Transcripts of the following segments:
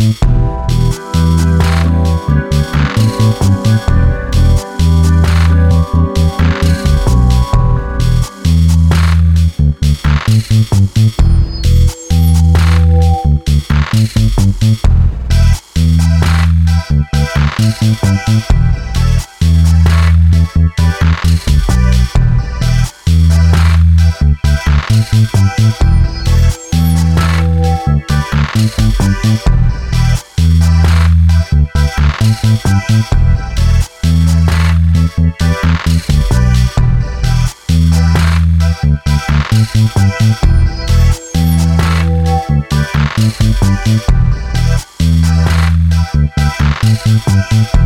Musik Musik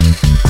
Musik